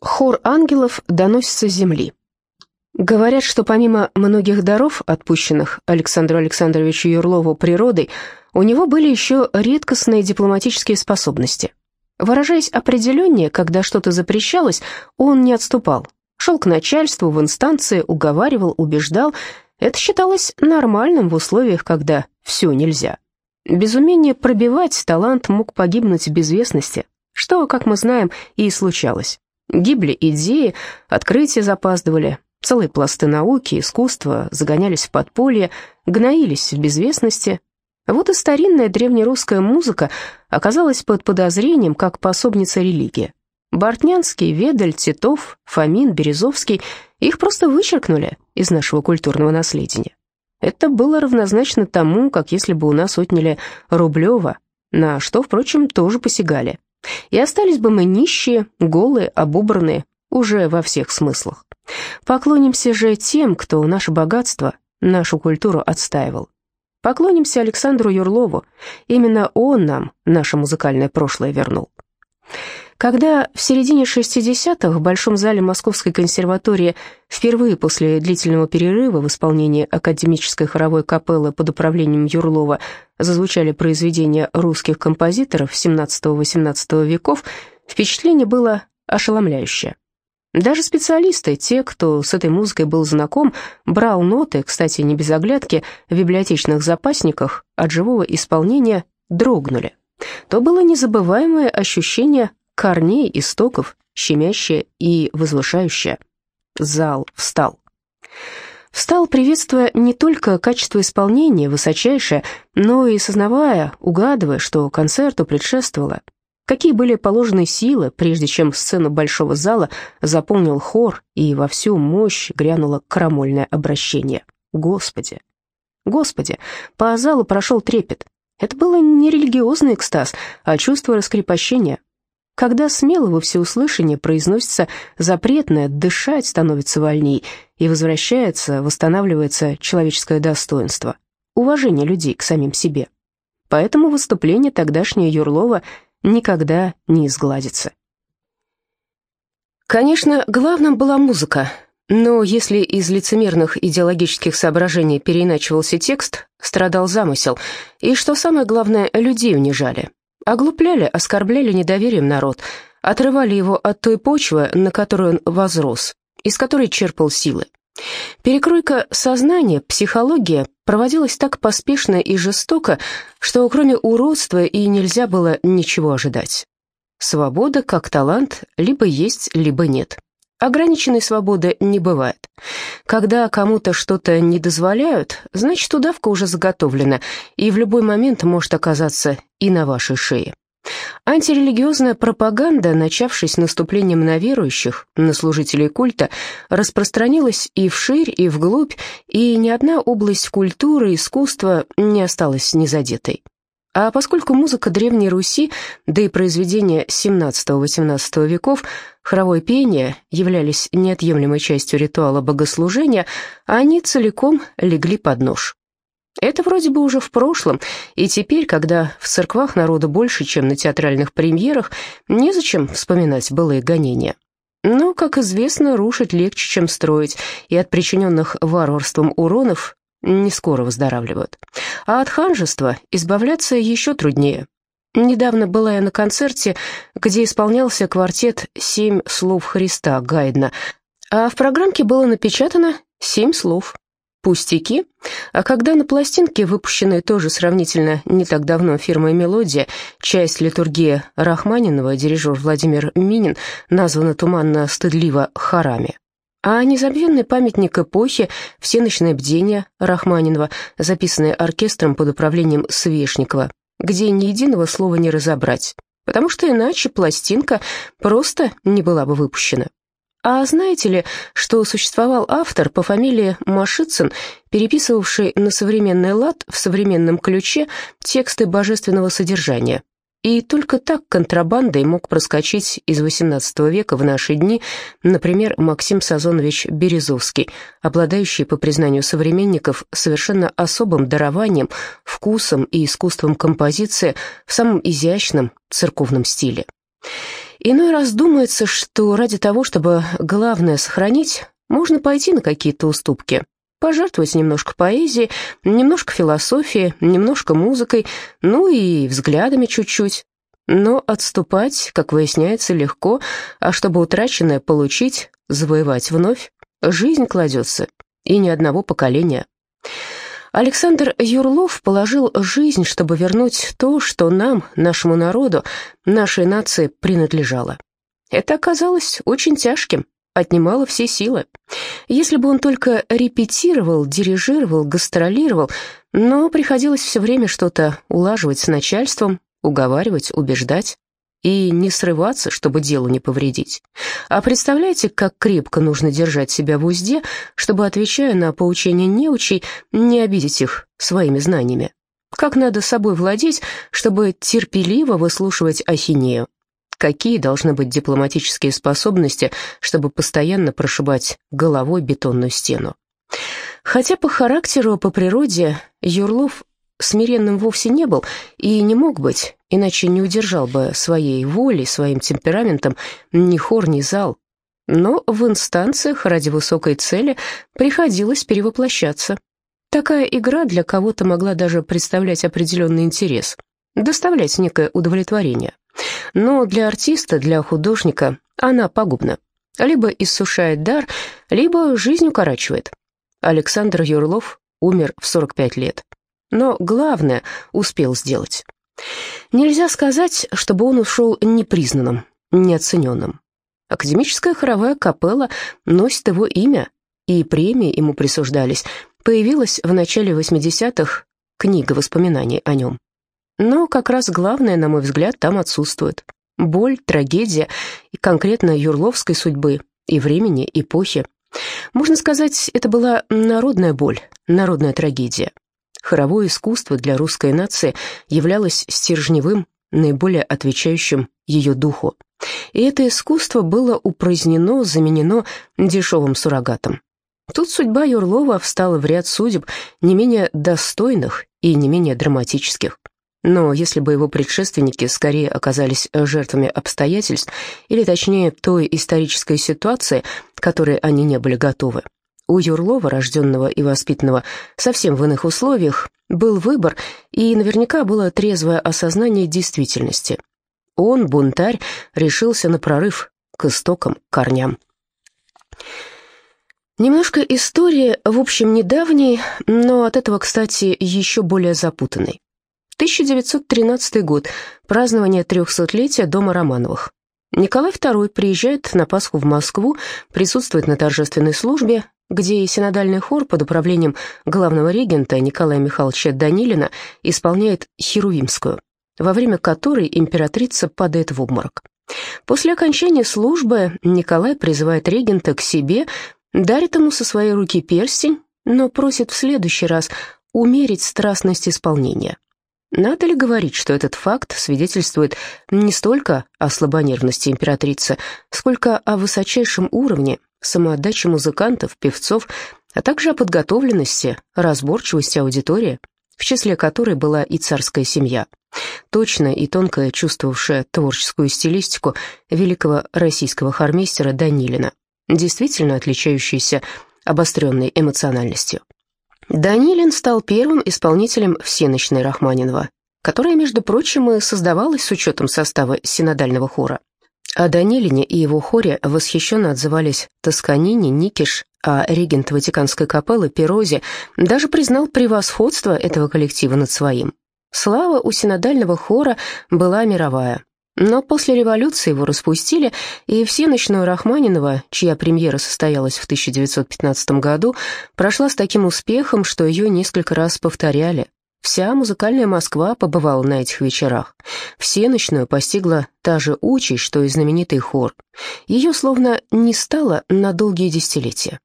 Хор ангелов доносится с земли. Говорят, что помимо многих даров, отпущенных Александру Александровичу Юрлову природой, у него были еще редкостные дипломатические способности. Выражаясь определеннее, когда что-то запрещалось, он не отступал. Шел к начальству, в инстанции, уговаривал, убеждал. Это считалось нормальным в условиях, когда все нельзя. Без умения пробивать талант мог погибнуть в безвестности, что, как мы знаем, и случалось. Гибли идеи, открытия запаздывали, целые пласты науки, искусства загонялись в подполье, гноились в безвестности. Вот и старинная древнерусская музыка оказалась под подозрением как пособница религии. Бортнянский, Ведаль, Титов, Фомин, Березовский — их просто вычеркнули из нашего культурного наследия. Это было равнозначно тому, как если бы у нас отняли Рублева, на что, впрочем, тоже посягали. И остались бы мы нищие, голые, обубранные, уже во всех смыслах. Поклонимся же тем, кто наше богатство, нашу культуру отстаивал. Поклонимся Александру Юрлову, именно он нам наше музыкальное прошлое вернул. Когда в середине 60-х в Большом зале Московской консерватории впервые после длительного перерыва в исполнении академической хоровой капеллы под управлением Юрлова зазвучали произведения русских композиторов XVII-XVIII веков, впечатление было ошеломляющее. Даже специалисты, те, кто с этой музыкой был знаком, брал ноты, кстати, не без оглядки, в библиотечных запасниках, от живого исполнения дрогнули. То было незабываемое ощущение корней, истоков, щемящее и возвышающее. Зал встал. Встал, приветствуя не только качество исполнения, высочайшее, но и сознавая, угадывая, что концерту предшествовало. Какие были положены силы, прежде чем сцену большого зала заполнил хор, и во всю мощь грянуло крамольное обращение. Господи! Господи! По залу прошел трепет. Это было не религиозный экстаз, а чувство раскрепощения, когда смело во всеуслышание произносится запретное, дышать становится вольней, и возвращается, восстанавливается человеческое достоинство, уважение людей к самим себе. Поэтому выступление тогдашнее Юрлова никогда не изгладится. Конечно, главным была музыка, но если из лицемерных идеологических соображений переиначивался текст, страдал замысел, и, что самое главное, людей унижали. Оглупляли, оскорбляли недоверием народ, отрывали его от той почвы, на которую он возрос, из которой черпал силы. Перекройка сознания, психология проводилась так поспешно и жестоко, что кроме уродства и нельзя было ничего ожидать. Свобода, как талант, либо есть, либо нет. Ограниченной свободы не бывает. Когда кому-то что-то не дозволяют, значит, удавка уже заготовлена, и в любой момент может оказаться и на вашей шее. Антирелигиозная пропаганда, начавшись наступлением на верующих, на служителей культа, распространилась и вширь, и вглубь, и ни одна область культуры, искусства не осталась незадетой. А поскольку музыка Древней Руси, да и произведения XVII-XVIII веков, хоровое пение являлись неотъемлемой частью ритуала богослужения, они целиком легли под нож. Это вроде бы уже в прошлом, и теперь, когда в церквах народу больше, чем на театральных премьерах, незачем вспоминать былые гонения. Но, как известно, рушить легче, чем строить, и от причиненных варварством уронов не скоро выздоравливают. А от ханжества избавляться еще труднее. Недавно была я на концерте, где исполнялся квартет «Семь слов Христа» Гайдна, а в программке было напечатано «Семь слов». Пустяки. А когда на пластинке, выпущенной тоже сравнительно не так давно фирмой «Мелодия», часть литургии Рахманинова, дирижер Владимир Минин, названа туманно-стыдливо «Харами». А незабвенный памятник эпохи «Всеночное бдение» Рахманинова, записанный оркестром под управлением Свешникова, где ни единого слова не разобрать, потому что иначе пластинка просто не была бы выпущена. А знаете ли, что существовал автор по фамилии Машицын, переписывавший на современный лад в современном ключе тексты божественного содержания, и только так контрабандой мог проскочить из XVIII века в наши дни, например, Максим Сазонович Березовский, обладающий, по признанию современников, совершенно особым дарованием, вкусом и искусством композиции в самом изящном церковном стиле. Иной раз думается, что ради того, чтобы главное сохранить, можно пойти на какие-то уступки, пожертвовать немножко поэзией, немножко философией, немножко музыкой, ну и взглядами чуть-чуть. Но отступать, как выясняется, легко, а чтобы утраченное получить, завоевать вновь, жизнь кладется, и ни одного поколения. Александр Юрлов положил жизнь, чтобы вернуть то, что нам, нашему народу, нашей нации принадлежало. Это оказалось очень тяжким, отнимало все силы. Если бы он только репетировал, дирижировал, гастролировал, но приходилось все время что-то улаживать с начальством, уговаривать, убеждать и не срываться, чтобы делу не повредить. А представляете, как крепко нужно держать себя в узде, чтобы, отвечая на поучения неучей, не обидеть их своими знаниями? Как надо собой владеть, чтобы терпеливо выслушивать ахинею? Какие должны быть дипломатические способности, чтобы постоянно прошибать головой бетонную стену? Хотя по характеру, по природе Юрлов смиренным вовсе не был и не мог быть, иначе не удержал бы своей волей, своим темпераментом ни хор, ни зал. Но в инстанциях ради высокой цели приходилось перевоплощаться. Такая игра для кого-то могла даже представлять определенный интерес, доставлять некое удовлетворение. Но для артиста, для художника она пагубна. Либо иссушает дар, либо жизнь укорачивает. Александр Юрлов умер в 45 лет но главное успел сделать. Нельзя сказать, чтобы он ушел непризнанным, неоцененным. Академическая хоровая капелла носит его имя, и премии ему присуждались. Появилась в начале 80-х книга воспоминаний о нем. Но как раз главное, на мой взгляд, там отсутствует. Боль, трагедия и конкретно юрловской судьбы, и времени, эпохи. Можно сказать, это была народная боль, народная трагедия. Хоровое искусство для русской нации являлось стержневым, наиболее отвечающим ее духу. И это искусство было упразднено, заменено дешевым суррогатом. Тут судьба Юрлова встала в ряд судеб не менее достойных и не менее драматических. Но если бы его предшественники скорее оказались жертвами обстоятельств, или точнее той исторической ситуации, к которой они не были готовы, у Юрлова, рожденного и воспитанного совсем в иных условиях, был выбор, и наверняка было трезвое осознание действительности. Он, бунтарь, решился на прорыв к истокам, корням. Немножко истории, в общем, недавней, но от этого, кстати, еще более запутанной. 1913 год. Празднование трехсотлетия дома Романовых. Николай II приезжает на Пасху в Москву, присутствует на торжественной службе, где синодальный хор под управлением главного регента Николая Михайловича Данилина исполняет Херувимскую, во время которой императрица падает в обморок. После окончания службы Николай призывает регента к себе, дарит ему со своей руки перстень, но просит в следующий раз умерить страстность исполнения. Надо ли говорить, что этот факт свидетельствует не столько о слабонервности императрицы, сколько о высочайшем уровне самоотдаче музыкантов, певцов, а также о подготовленности, разборчивости аудитории, в числе которой была и царская семья, точно и тонко чувствовавшая творческую стилистику великого российского хормейстера Данилина, действительно отличающаяся обостренной эмоциональностью. Данилин стал первым исполнителем всеночной Рахманинова, которая, между прочим, и создавалась с учетом состава синодального хора. О Данилине и его хоре восхищенно отзывались Тосканини, Никиш, а регент Ватиканской капеллы Перози даже признал превосходство этого коллектива над своим. Слава у синодального хора была мировая. Но после революции его распустили, и всеночную Рахманинова, чья премьера состоялась в 1915 году, прошла с таким успехом, что ее несколько раз повторяли, Вся музыкальная Москва побывала на этих вечерах. Всеночную постигла та же участь, что и знаменитый хор. Ее словно не стало на долгие десятилетия.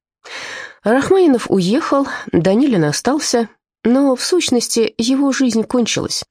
Рахманинов уехал, Данилин остался, но в сущности его жизнь кончилась.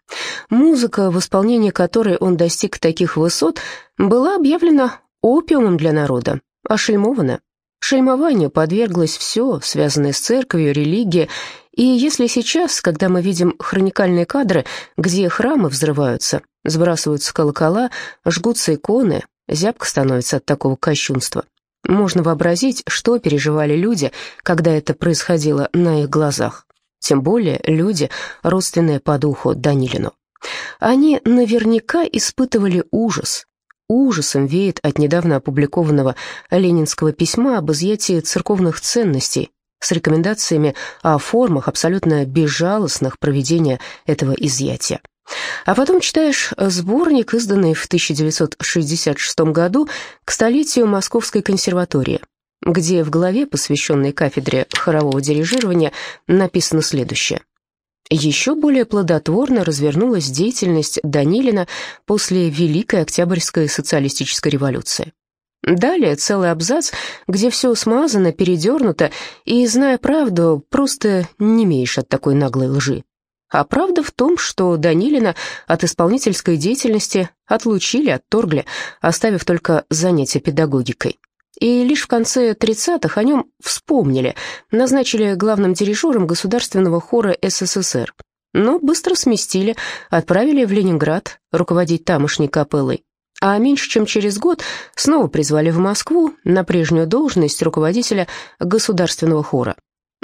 Музыка, в исполнении которой он достиг таких высот, была объявлена опиумом для народа, ошельмована. Шельмованию подверглось все, связанное с церковью, религией, и если сейчас, когда мы видим хроникальные кадры, где храмы взрываются, сбрасываются колокола, жгутся иконы, Зябко становится от такого кощунства. Можно вообразить, что переживали люди, когда это происходило на их глазах. Тем более люди, родственные по духу Данилину. Они наверняка испытывали ужас. Ужасом веет от недавно опубликованного ленинского письма об изъятии церковных ценностей с рекомендациями о формах абсолютно безжалостных проведения этого изъятия. А потом читаешь сборник, изданный в 1966 году к столетию Московской консерватории, где в главе, посвященной кафедре хорового дирижирования, написано следующее. Еще более плодотворно развернулась деятельность Данилина после Великой Октябрьской социалистической революции. Далее целый абзац, где все смазано, передернуто, и, зная правду, просто не имеешь от такой наглой лжи. А правда в том, что Данилина от исполнительской деятельности отлучили, отторгли, оставив только занятия педагогикой. И лишь в конце 30-х о нем вспомнили, назначили главным дирижером Государственного хора СССР. Но быстро сместили, отправили в Ленинград руководить тамошней капеллой. А меньше чем через год снова призвали в Москву на прежнюю должность руководителя Государственного хора.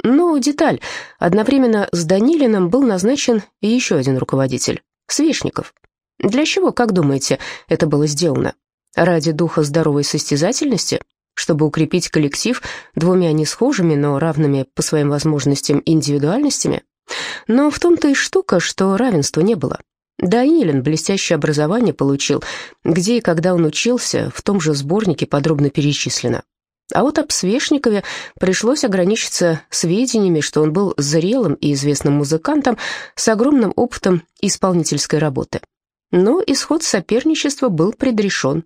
Но деталь. Одновременно с Данилиным был назначен еще один руководитель – Свешников. Для чего, как думаете, это было сделано? Ради духа здоровой состязательности? Чтобы укрепить коллектив двумя несхожими, но равными по своим возможностям индивидуальностями? Но в том-то и штука, что равенства не было. Данилин блестящее образование получил, где и когда он учился, в том же сборнике подробно перечислено. А вот об Свешникове пришлось ограничиться сведениями, что он был зрелым и известным музыкантом с огромным опытом исполнительской работы. Но исход соперничества был предрешен.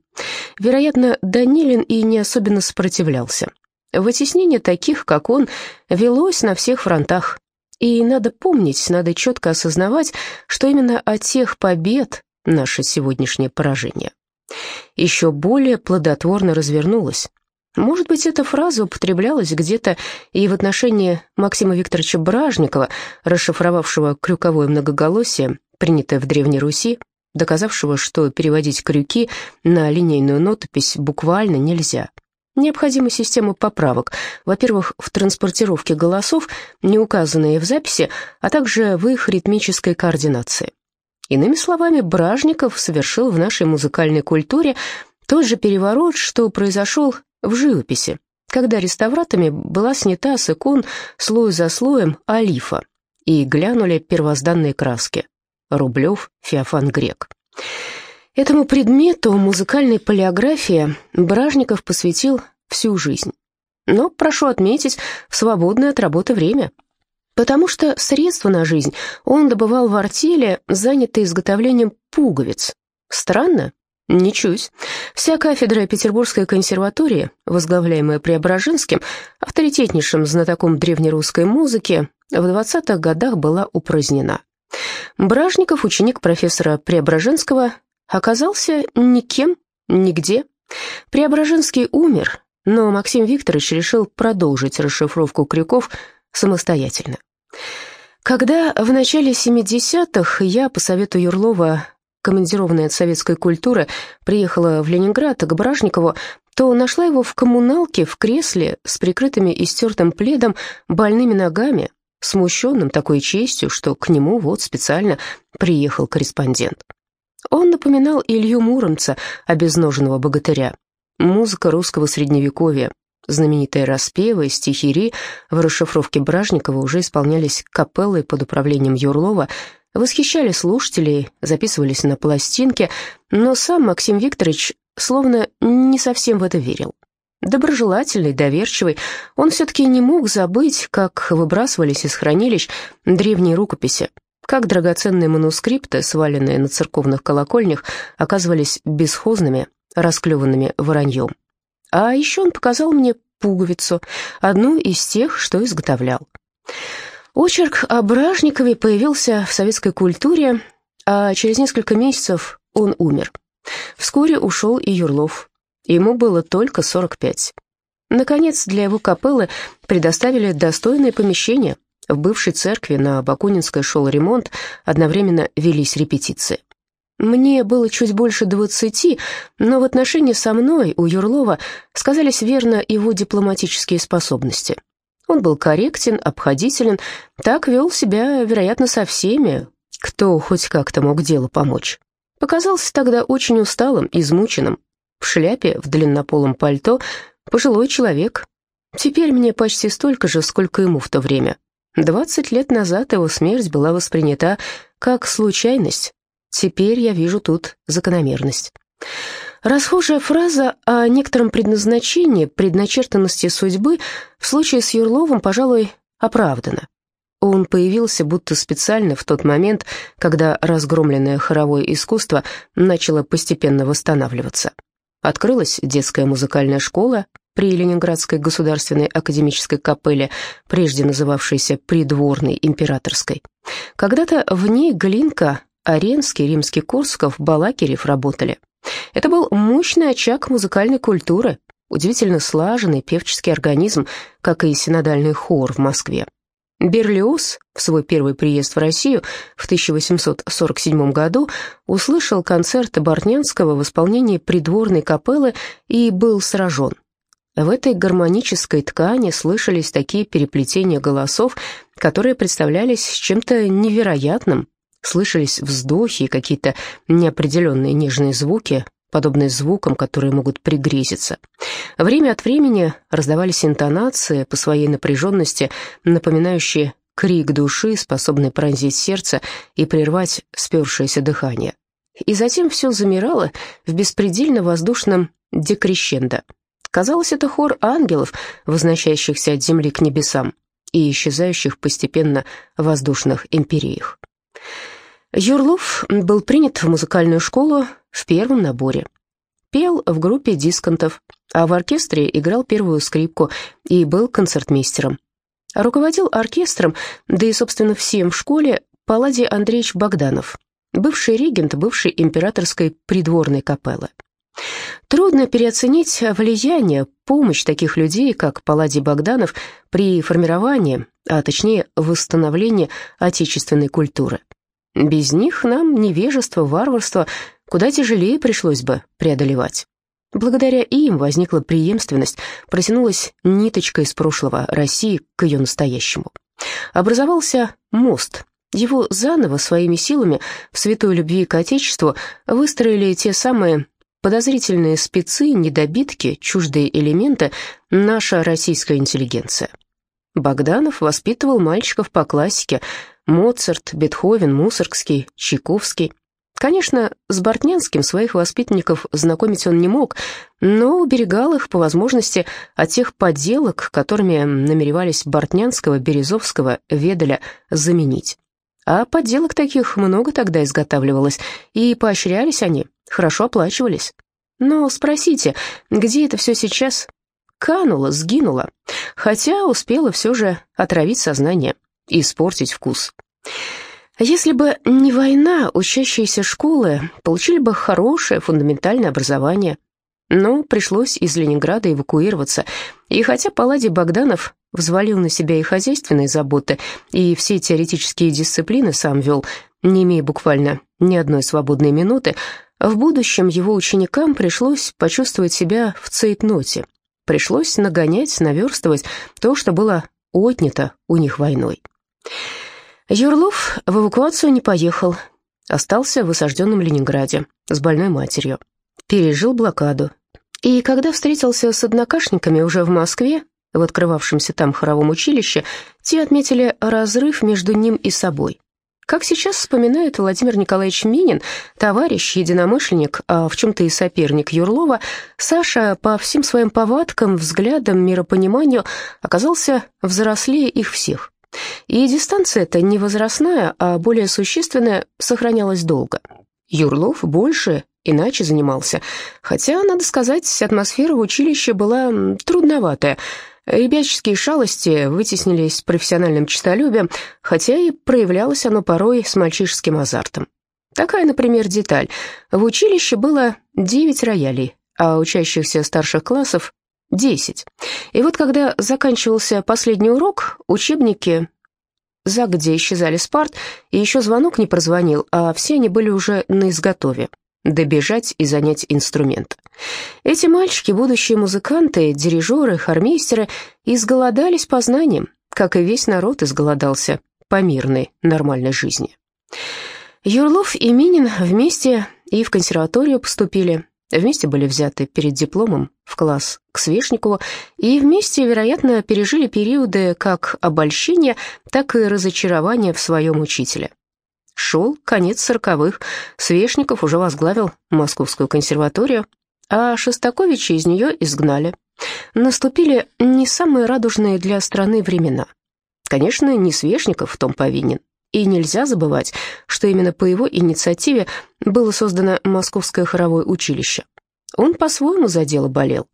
Вероятно, Данилин и не особенно сопротивлялся. Вытеснение таких, как он, велось на всех фронтах. И надо помнить, надо четко осознавать, что именно от тех побед наше сегодняшнее поражение. Еще более плодотворно развернулось. Может быть, эта фраза употреблялась где-то и в отношении Максима Викторовича Бражникова, расшифровавшего крюковое многоголосие, принятое в Древней Руси, доказавшего, что переводить крюки на линейную нотопись буквально нельзя. Необходима система поправок, во-первых, в транспортировке голосов, не указанные в записи, а также в их ритмической координации. Иными словами, Бражников совершил в нашей музыкальной культуре тот же переворот, что произошел в живописи, когда реставратами была снята с икон слой за слоем олифа, и глянули первозданные краски — Рублев, Феофан Грек. Этому предмету музыкальной полиографии Бражников посвятил всю жизнь. Но, прошу отметить, в свободное от работы время, потому что средства на жизнь он добывал в артели, занятой изготовлением пуговиц. Странно, Ничуть. Вся кафедра Петербургской консерватории, возглавляемая Преображенским, авторитетнейшим знатоком древнерусской музыки, в 20-х годах была упразднена. Бражников, ученик профессора Преображенского, оказался никем, нигде. Преображенский умер, но Максим Викторович решил продолжить расшифровку крюков самостоятельно. Когда в начале 70-х я по совету Юрлова командированная от советской культуры, приехала в Ленинград к Бражникову, то нашла его в коммуналке в кресле с прикрытыми и стертым пледом, больными ногами, смущенным такой честью, что к нему вот специально приехал корреспондент. Он напоминал Илью Муромца, обезноженного богатыря. Музыка русского средневековья, знаменитые распевы, стихири в расшифровке Бражникова уже исполнялись капеллой под управлением Юрлова, восхищали слушателей, записывались на пластинке, но сам Максим Викторович словно не совсем в это верил. Доброжелательный, доверчивый, он все-таки не мог забыть, как выбрасывались из хранилищ древние рукописи, как драгоценные манускрипты, сваленные на церковных колокольнях, оказывались бесхозными, расклеванными вороньем. А еще он показал мне пуговицу, одну из тех, что изготовлял. Очерк о Бражникове появился в советской культуре, а через несколько месяцев он умер. Вскоре ушел и Юрлов. Ему было только 45. Наконец, для его капеллы предоставили достойное помещение. В бывшей церкви на Бакунинской шел ремонт, одновременно велись репетиции. мне было чуть больше двадцати, но в отношении со мной у Юрлова сказались верно его дипломатические способности. Он был корректен, обходителен, так вел себя, вероятно, со всеми, кто хоть как-то мог делу помочь. Показался тогда очень усталым, измученным. В шляпе, в длиннополом пальто, пожилой человек. Теперь мне почти столько же, сколько ему в то время. Двадцать лет назад его смерть была воспринята как случайность. Теперь я вижу тут закономерность. Расхожая фраза о некотором предназначении, предначертанности судьбы в случае с Юрловым, пожалуй, оправдана. Он появился будто специально в тот момент, когда разгромленное хоровое искусство начало постепенно восстанавливаться. Открылась детская музыкальная школа при Ленинградской государственной академической капелле, прежде называвшейся Придворной императорской. Когда-то в ней Глинка, Оренский, Римский-Корсков, Балакирев работали. Это был мощный очаг музыкальной культуры, удивительно слаженный певческий организм, как и синодальный хор в Москве. Берлиоз в свой первый приезд в Россию в 1847 году услышал концерт Бортнянского в исполнении придворной капеллы и был сражен. В этой гармонической ткани слышались такие переплетения голосов, которые представлялись чем-то невероятным. Слышались вздохи и какие-то неопределенные нежные звуки, подобные звукам, которые могут пригрезиться. Время от времени раздавались интонации по своей напряженности, напоминающие крик души, способный пронзить сердце и прервать спершееся дыхание. И затем все замирало в беспредельно воздушном декрещендо. Казалось, это хор ангелов, возносящихся от земли к небесам и исчезающих постепенно в воздушных империях. Юрлов был принят в музыкальную школу в первом наборе. Пел в группе дисконтов, а в оркестре играл первую скрипку и был концертмейстером. Руководил оркестром, да и, собственно, всем в школе, Палладий Андреевич Богданов, бывший регент бывшей императорской придворной капеллы. Трудно переоценить влияние, помощь таких людей, как Палладий Богданов, при формировании, а точнее восстановлении отечественной культуры. Без них нам невежество, варварство куда тяжелее пришлось бы преодолевать. Благодаря им возникла преемственность, протянулась ниточка из прошлого России к ее настоящему. Образовался мост. Его заново своими силами в святой любви к Отечеству выстроили те самые подозрительные спецы, недобитки, чуждые элементы, наша российская интеллигенция. Богданов воспитывал мальчиков по классике Моцарт, Бетховен, Мусоргский, Чайковский. Конечно, с Бортнянским своих воспитанников знакомить он не мог, но уберегал их по возможности от тех подделок, которыми намеревались Бортнянского, Березовского, Ведаля заменить. А подделок таких много тогда изготавливалось, и поощрялись они, хорошо оплачивались. Но спросите, где это все сейчас? Кануло, сгинуло, хотя успело все же отравить сознание, испортить вкус. Если бы не война, учащиеся школы получили бы хорошее фундаментальное образование. Но пришлось из Ленинграда эвакуироваться, и хотя Палладий Богданов взвалил на себя и хозяйственные заботы, и все теоретические дисциплины сам вел, не имея буквально ни одной свободной минуты, в будущем его ученикам пришлось почувствовать себя в цейтноте. Пришлось нагонять, наверстывать то, что было отнято у них войной. Юрлов в эвакуацию не поехал. Остался в осажденном Ленинграде с больной матерью. Пережил блокаду. И когда встретился с однокашниками уже в Москве, в открывавшемся там хоровом училище, те отметили разрыв между ним и собой. Как сейчас вспоминает Владимир Николаевич Минин, товарищ, единомышленник, а в чем-то и соперник Юрлова, Саша по всем своим повадкам, взглядам, миропониманию оказался взрослее их всех. И дистанция эта не возрастная, а более существенная сохранялась долго. Юрлов больше, иначе занимался, хотя, надо сказать, атмосфера в училище была трудноватая – Ребяческие шалости вытеснились профессиональным честолюбием, хотя и проявлялось оно порой с мальчишеским азартом. Такая, например, деталь. В училище было 9 роялей, а учащихся старших классов — 10. И вот когда заканчивался последний урок, учебники загодя исчезали Спарт, и еще звонок не прозвонил, а все они были уже на изготове добежать и занять инструмент. Эти мальчики, будущие музыканты, дирижеры, хормейстеры, изголодались по знаниям, как и весь народ изголодался по мирной, нормальной жизни. Юрлов и Минин вместе и в консерваторию поступили, вместе были взяты перед дипломом в класс к Свешникову, и вместе, вероятно, пережили периоды как обольщения, так и разочарования в своем учителе. Шел конец сороковых, Свешников уже возглавил Московскую консерваторию, а Шостаковича из нее изгнали. Наступили не самые радужные для страны времена. Конечно, не Свешников в том повинен. И нельзя забывать, что именно по его инициативе было создано Московское хоровое училище. Он по-своему за дело болел,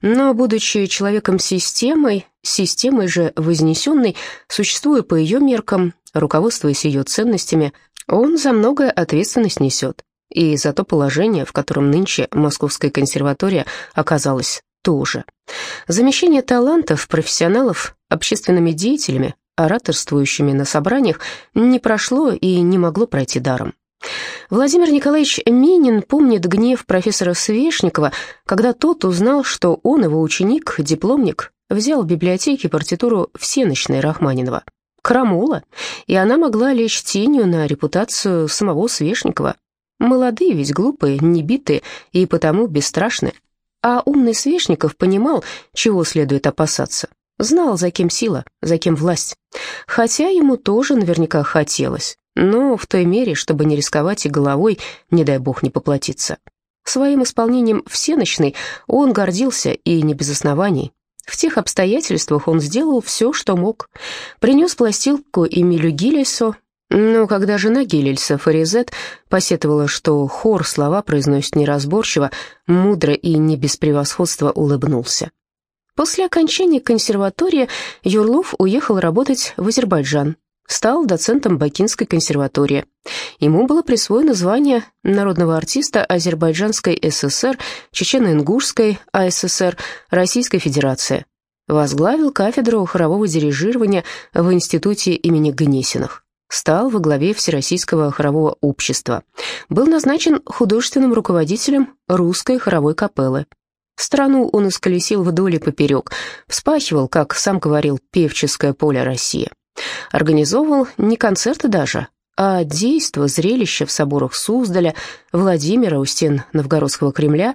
но, будучи человеком системой, системой же вознесенной, существуя по ее меркам, руководствуясь ее ценностями, он за многое ответственность несет. И за то положение, в котором нынче Московская консерватория оказалась тоже. Замещение талантов, профессионалов, общественными деятелями, ораторствующими на собраниях, не прошло и не могло пройти даром. Владимир Николаевич Минин помнит гнев профессора Свешникова, когда тот узнал, что он, его ученик, дипломник, взял в библиотеке партитуру всеночной Рахманинова. Крамола, и она могла лечь тенью на репутацию самого Свешникова. Молодые ведь глупые, небитые и потому бесстрашны. А умный Свешников понимал, чего следует опасаться. Знал, за кем сила, за кем власть. Хотя ему тоже наверняка хотелось, но в той мере, чтобы не рисковать и головой, не дай бог, не поплатиться. Своим исполнением всеночной он гордился и не без оснований. В тех обстоятельствах он сделал все, что мог. Принес пластилку Эмилю Гиллису, но когда жена Гиллельса, Фаризет, посетовала, что хор слова произносит неразборчиво, мудро и не без превосходства улыбнулся. После окончания консерватории Юрлов уехал работать в Азербайджан, стал доцентом Бакинской консерватории. Ему было присвоено звание народного артиста Азербайджанской ССР, Чечено-Ингушской АССР, Российской Федерации. Возглавил кафедру хорового дирижирования в институте имени Гнесиных. Стал во главе Всероссийского хорового общества. Был назначен художественным руководителем русской хоровой капеллы. Страну он исколесил вдоль и поперек, вспахивал, как сам говорил, певческое поле России. Организовывал не концерты даже, а действо, зрелище в соборах Суздаля, Владимира у стен Новгородского Кремля,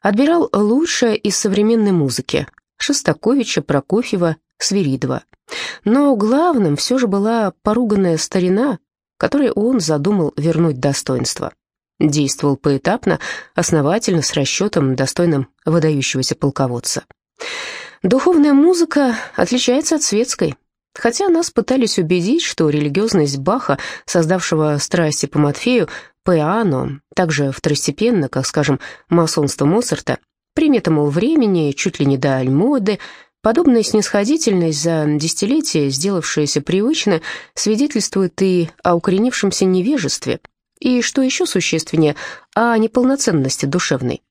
отбирал лучшее из современной музыки – Шостаковича, Прокофьева, Свиридова. Но главным все же была поруганная старина, которой он задумал вернуть достоинство. Действовал поэтапно, основательно, с расчетом, достойным выдающегося полководца. Духовная музыка отличается от светской, хотя нас пытались убедить, что религиозность Баха, создавшего страсти по Матфею, Пиано, также второстепенно, как, скажем, масонство Моцарта, примета, мол, времени, чуть ли не до Альмоды, подобная снисходительность за десятилетия, сделавшаяся привычно, свидетельствует и о укоренившемся невежестве, и, что еще существеннее, о неполноценности душевной.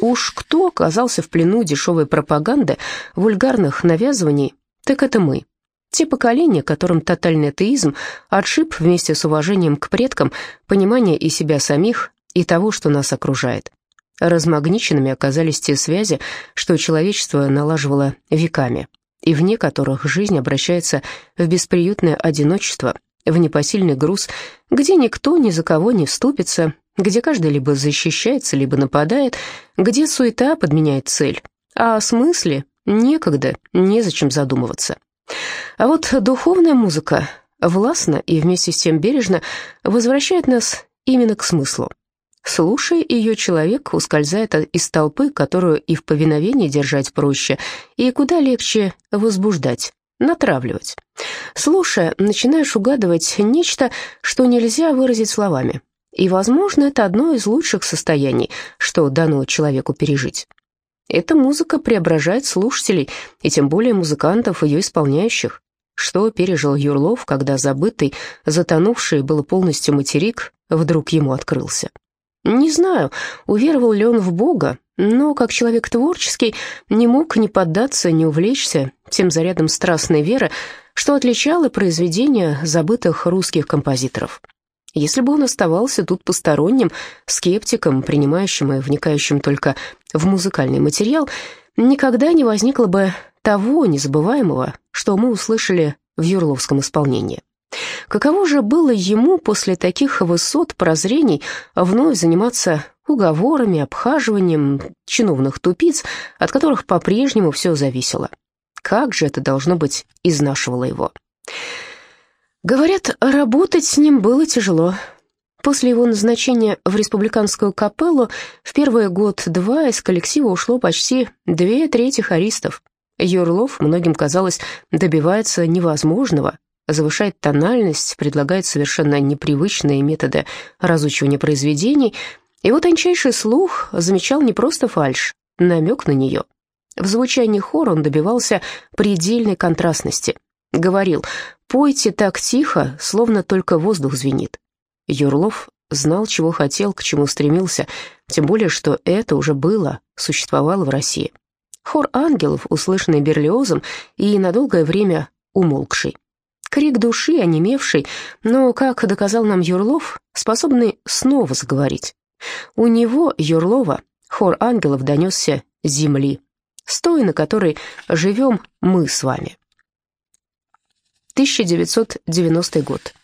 Уж кто оказался в плену дешевой пропаганды, вульгарных навязываний, так это мы. Те поколения, которым тотальный атеизм отшиб вместе с уважением к предкам понимание и себя самих, и того, что нас окружает. Размагниченными оказались те связи, что человечество налаживало веками, и вне которых жизнь обращается в бесприютное одиночество – в непосильный груз, где никто ни за кого не вступится, где каждый либо защищается, либо нападает, где суета подменяет цель, а о смысле некогда, незачем задумываться. А вот духовная музыка властно и вместе с тем бережно возвращает нас именно к смыслу. Слушая ее, человек ускользает из толпы, которую и в повиновении держать проще, и куда легче возбуждать, натравливать. Слушая, начинаешь угадывать нечто, что нельзя выразить словами. И, возможно, это одно из лучших состояний, что дано человеку пережить. Эта музыка преображает слушателей, и тем более музыкантов, ее исполняющих. Что пережил Юрлов, когда забытый, затонувший было полностью материк, вдруг ему открылся. Не знаю, уверовал ли он в Бога, но, как человек творческий, не мог не поддаться, не увлечься тем зарядом страстной веры, что отличало произведения забытых русских композиторов. Если бы он оставался тут посторонним, скептиком, принимающим и вникающим только в музыкальный материал, никогда не возникло бы того незабываемого, что мы услышали в юрловском исполнении. Каково же было ему после таких высот прозрений вновь заниматься уговорами, обхаживанием чиновных тупиц, от которых по-прежнему все зависело? Как же это, должно быть, изнашивало его? Говорят, работать с ним было тяжело. После его назначения в республиканскую капеллу в первый год-два из коллектива ушло почти две трети хористов. Юрлов, многим казалось, добивается невозможного, завышает тональность, предлагает совершенно непривычные методы разучивания произведений, вот тончайший слух замечал не просто фальшь, намек на нее. В звучании хора он добивался предельной контрастности. Говорил «пойте так тихо, словно только воздух звенит». Юрлов знал, чего хотел, к чему стремился, тем более, что это уже было, существовало в России. Хор ангелов, услышанный Берлиозом и на долгое время умолкший. Крик души, онемевший, но, как доказал нам Юрлов, способный снова заговорить. У него, Юрлова, хор ангелов донесся земли, с той, на которой живем мы с вами. 1990 год.